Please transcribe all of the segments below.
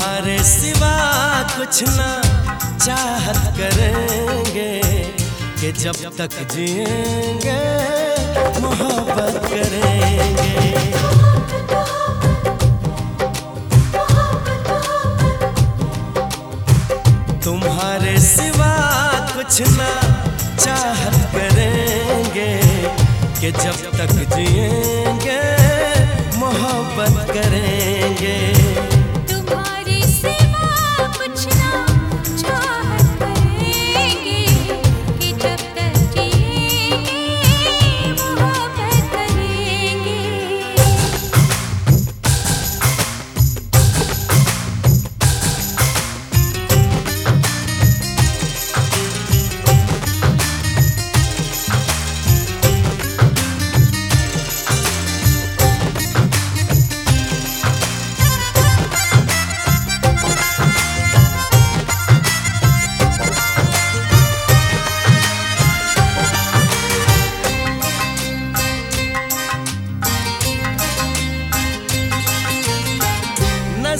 तुम्हारे सिवा कुछ ना चाहत करेंगे कि जब तक जिएँगे, मोहब्बत करेंगे। तुम्हारे सिवा कुछ ना चाहत करेंगे कि जब तक जिएँगे, मोहब्बत करेंगे। तुम्हारे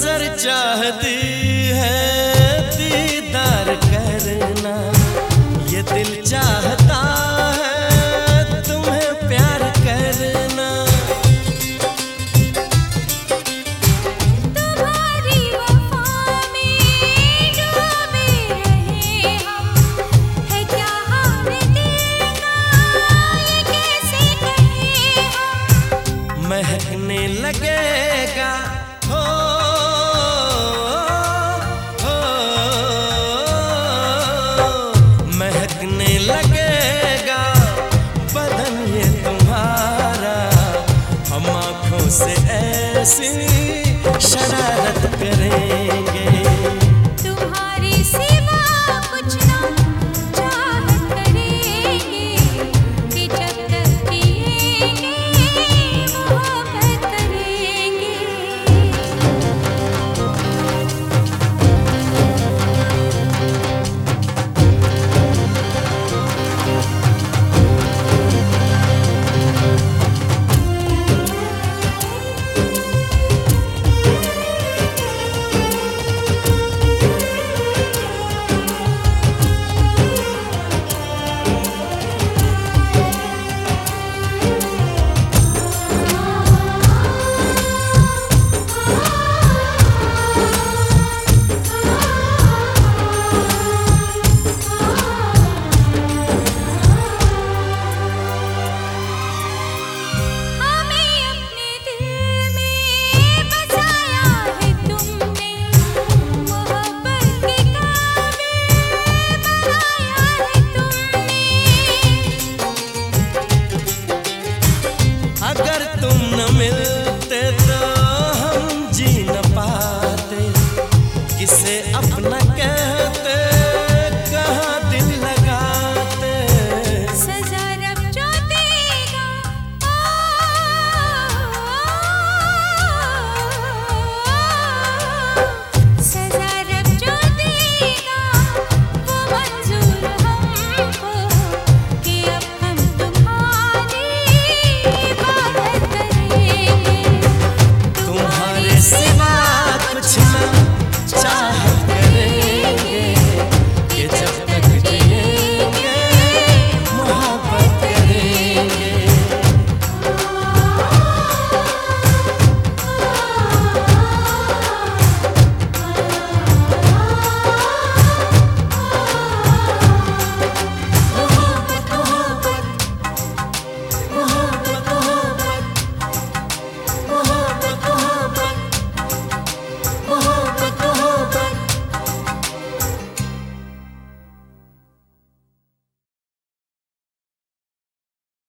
नज़र चाहती है दीदार करना। ये दिल चाहता से ऐसी शरारत करें।